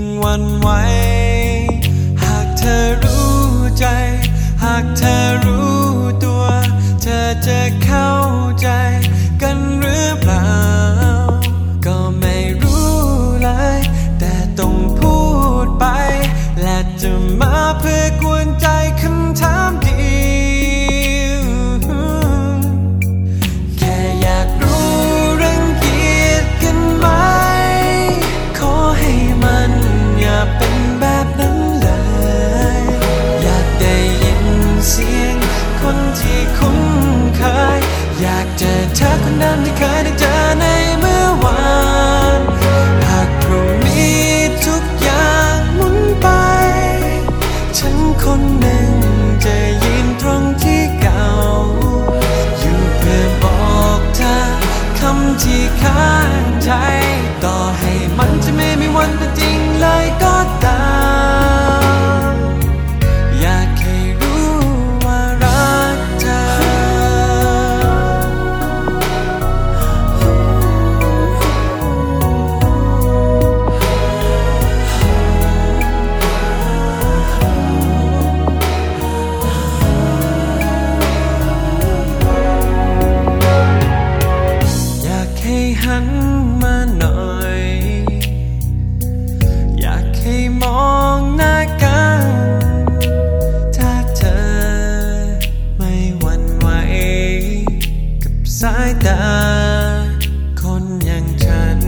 งวันไหว หากเธอรู้ใจ หากเธอรู้ตัว เธอจะเข้าใจ ดา คนอย่างฉัน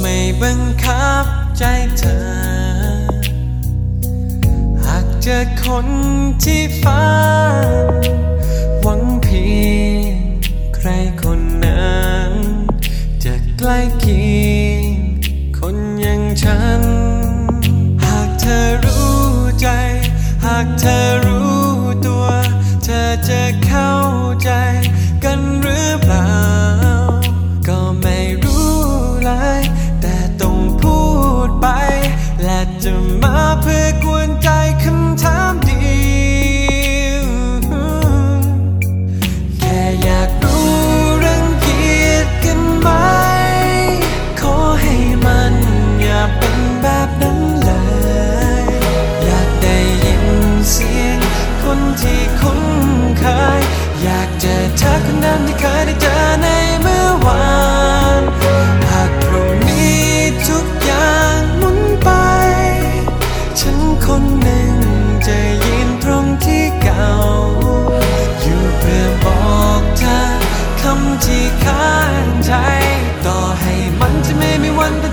ไม่บังคับใจเธอ หากเจอคนที่ฟ้า หวังเพียงใครคนนั้น จะใกล้เคียงคนอย่างฉันำที่ข้างใจ ต่อให้มันจะไม่มีวันเป็น